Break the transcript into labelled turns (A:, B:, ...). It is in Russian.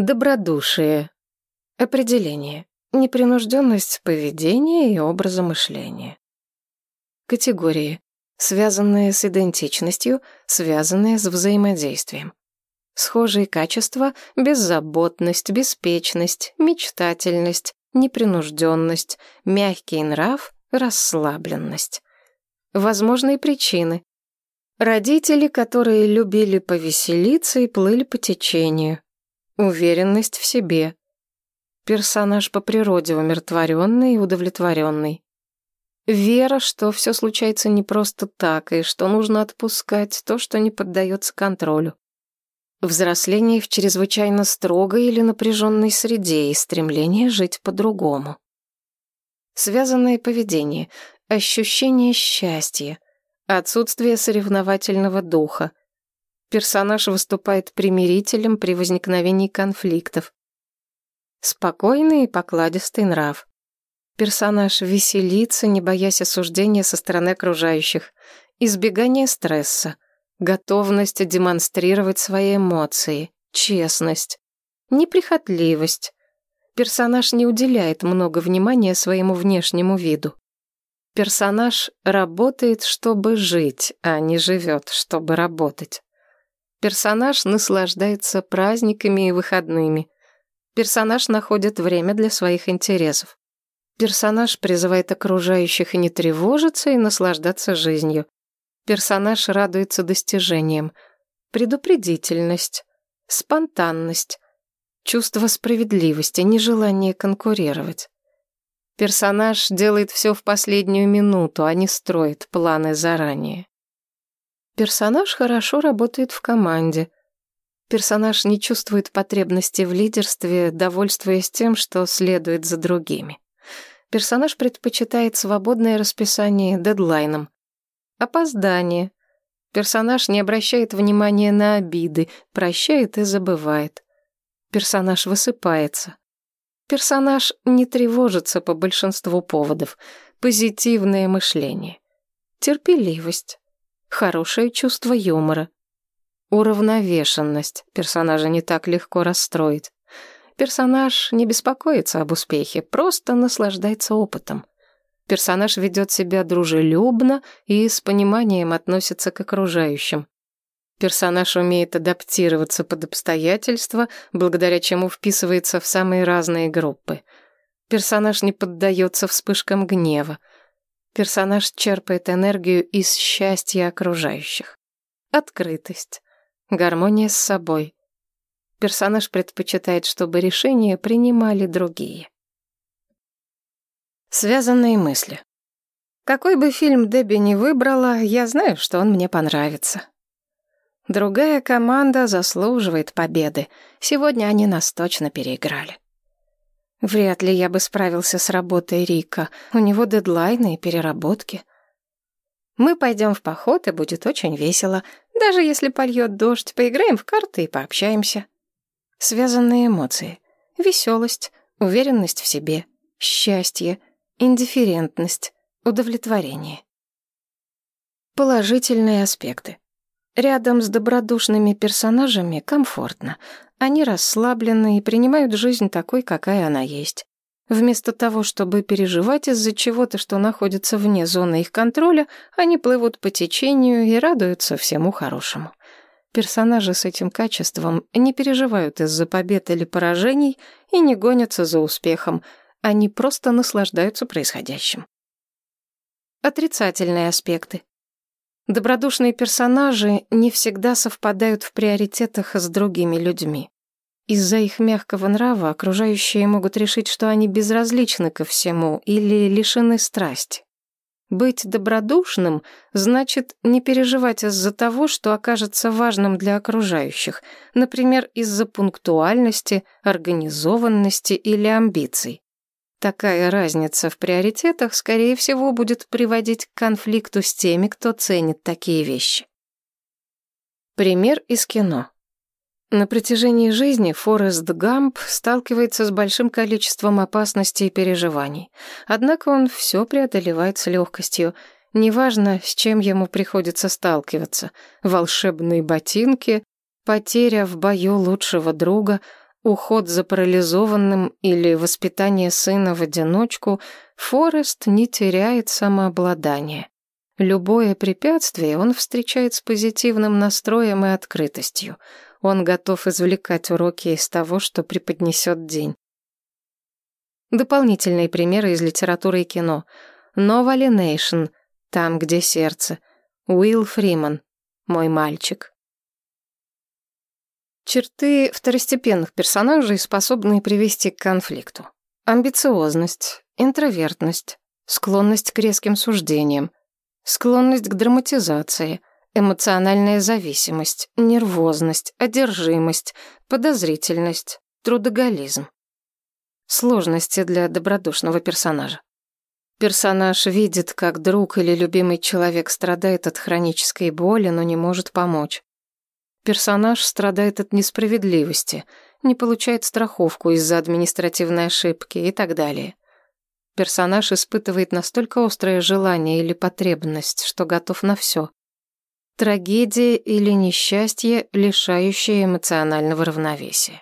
A: Добродушие. Определение. Непринужденность поведения и образа мышления. Категории. Связанные с идентичностью, связанные с взаимодействием. Схожие качества – беззаботность, беспечность, мечтательность, непринужденность, мягкий нрав, расслабленность. Возможные причины. Родители, которые любили повеселиться и плыли по течению. Уверенность в себе. Персонаж по природе умиротворенный и удовлетворенный. Вера, что все случается не просто так, и что нужно отпускать то, что не поддается контролю. Взросление в чрезвычайно строгой или напряженной среде и стремление жить по-другому. Связанное поведение, ощущение счастья, отсутствие соревновательного духа, Персонаж выступает примирителем при возникновении конфликтов. Спокойный и покладистый нрав. Персонаж веселится, не боясь осуждения со стороны окружающих. Избегание стресса. Готовность демонстрировать свои эмоции. Честность. Неприхотливость. Персонаж не уделяет много внимания своему внешнему виду. Персонаж работает, чтобы жить, а не живет, чтобы работать. Персонаж наслаждается праздниками и выходными. Персонаж находит время для своих интересов. Персонаж призывает окружающих не тревожиться и наслаждаться жизнью. Персонаж радуется достижениям. Предупредительность, спонтанность, чувство справедливости, нежелание конкурировать. Персонаж делает все в последнюю минуту, а не строит планы заранее. Персонаж хорошо работает в команде. Персонаж не чувствует потребности в лидерстве, довольствуясь тем, что следует за другими. Персонаж предпочитает свободное расписание дедлайном. Опоздание. Персонаж не обращает внимания на обиды, прощает и забывает. Персонаж высыпается. Персонаж не тревожится по большинству поводов. Позитивное мышление. Терпеливость. Хорошее чувство юмора. Уравновешенность. Персонажа не так легко расстроить. Персонаж не беспокоится об успехе, просто наслаждается опытом. Персонаж ведет себя дружелюбно и с пониманием относится к окружающим. Персонаж умеет адаптироваться под обстоятельства, благодаря чему вписывается в самые разные группы. Персонаж не поддается вспышкам гнева. Персонаж черпает энергию из счастья окружающих. Открытость, гармония с собой. Персонаж предпочитает, чтобы решения принимали другие. Связанные мысли. Какой бы фильм Дебби ни выбрала, я знаю, что он мне понравится. Другая команда заслуживает победы. Сегодня они нас точно переиграли. Вряд ли я бы справился с работой Рика. У него дедлайны и переработки. Мы пойдем в поход, и будет очень весело. Даже если польет дождь, поиграем в карты и пообщаемся. Связанные эмоции. Веселость, уверенность в себе, счастье, индифферентность, удовлетворение. Положительные аспекты. Рядом с добродушными персонажами комфортно. Они расслаблены и принимают жизнь такой, какая она есть. Вместо того, чтобы переживать из-за чего-то, что находится вне зоны их контроля, они плывут по течению и радуются всему хорошему. Персонажи с этим качеством не переживают из-за побед или поражений и не гонятся за успехом. Они просто наслаждаются происходящим. Отрицательные аспекты. Добродушные персонажи не всегда совпадают в приоритетах с другими людьми. Из-за их мягкого нрава окружающие могут решить, что они безразличны ко всему или лишены страсти. Быть добродушным значит не переживать из-за того, что окажется важным для окружающих, например, из-за пунктуальности, организованности или амбиций. Такая разница в приоритетах, скорее всего, будет приводить к конфликту с теми, кто ценит такие вещи. Пример из кино. На протяжении жизни Форест Гамп сталкивается с большим количеством опасностей и переживаний. Однако он все преодолевает с легкостью. Неважно, с чем ему приходится сталкиваться. Волшебные ботинки, потеря в бою лучшего друга, уход за парализованным или воспитание сына в одиночку, Форест не теряет самообладание. Любое препятствие он встречает с позитивным настроем и открытостью. Он готов извлекать уроки из того, что преподнесет день. Дополнительные примеры из литературы и кино. Новали Нейшн, там, где сердце. Уилл Фриман, мой мальчик. Черты второстепенных персонажей, способные привести к конфликту. Амбициозность, интровертность, склонность к резким суждениям, склонность к драматизации, эмоциональная зависимость, нервозность, одержимость, подозрительность, трудоголизм. Сложности для добродушного персонажа. Персонаж видит, как друг или любимый человек страдает от хронической боли, но не может помочь. Персонаж страдает от несправедливости, не получает страховку из-за административной ошибки и так далее. Персонаж испытывает настолько острое желание или потребность, что готов на все. Трагедия или несчастье, лишающее эмоционального равновесия.